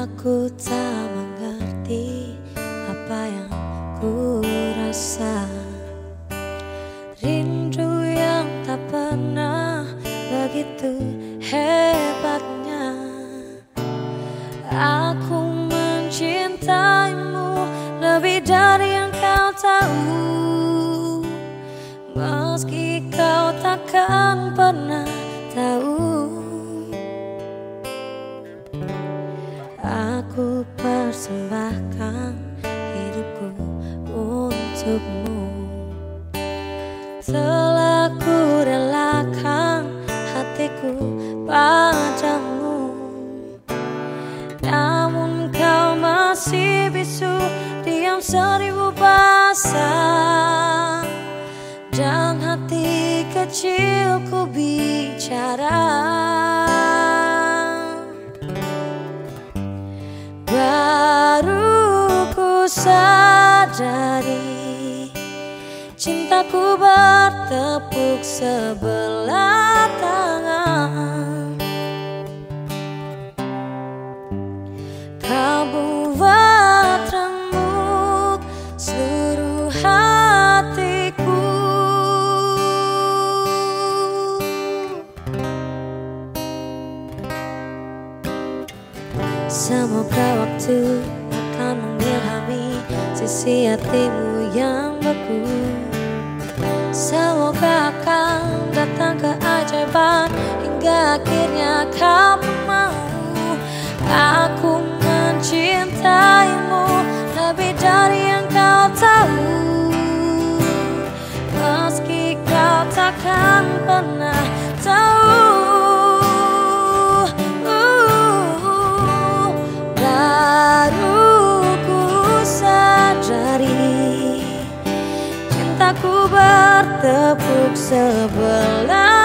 Aku tak mengerti apa yang ku rasa. Rindu yang tak pernah begitu hebatnya. Aku mencintaimu lebih dari yang kau tahu. Meski kau takkan pernah tahu persembahkan hidupku untukmu. Telah ku relakan hatiku padamu. Namun kau masih bisu Diam seribu bahasa Dan hati kecilku bicara sadari Cintaku bertepuk sebelah tangan. Kau buat remuk seluruh hatiku. Semoga waktu mengilhami sisi hatimu yang beku Semoga akan datang keajaiban hingga akhirnya kau mau. Aku mencintaimu lebih dari aku bertepuk sebelah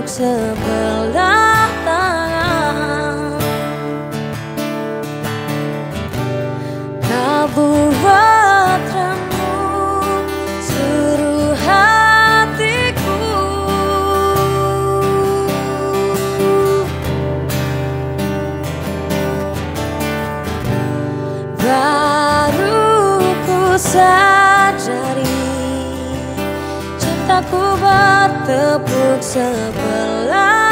bertepuk sebelah tangan. Kau buat remuk seluruh hatiku. Baru ku sadari Cintaku bertepuk sebelah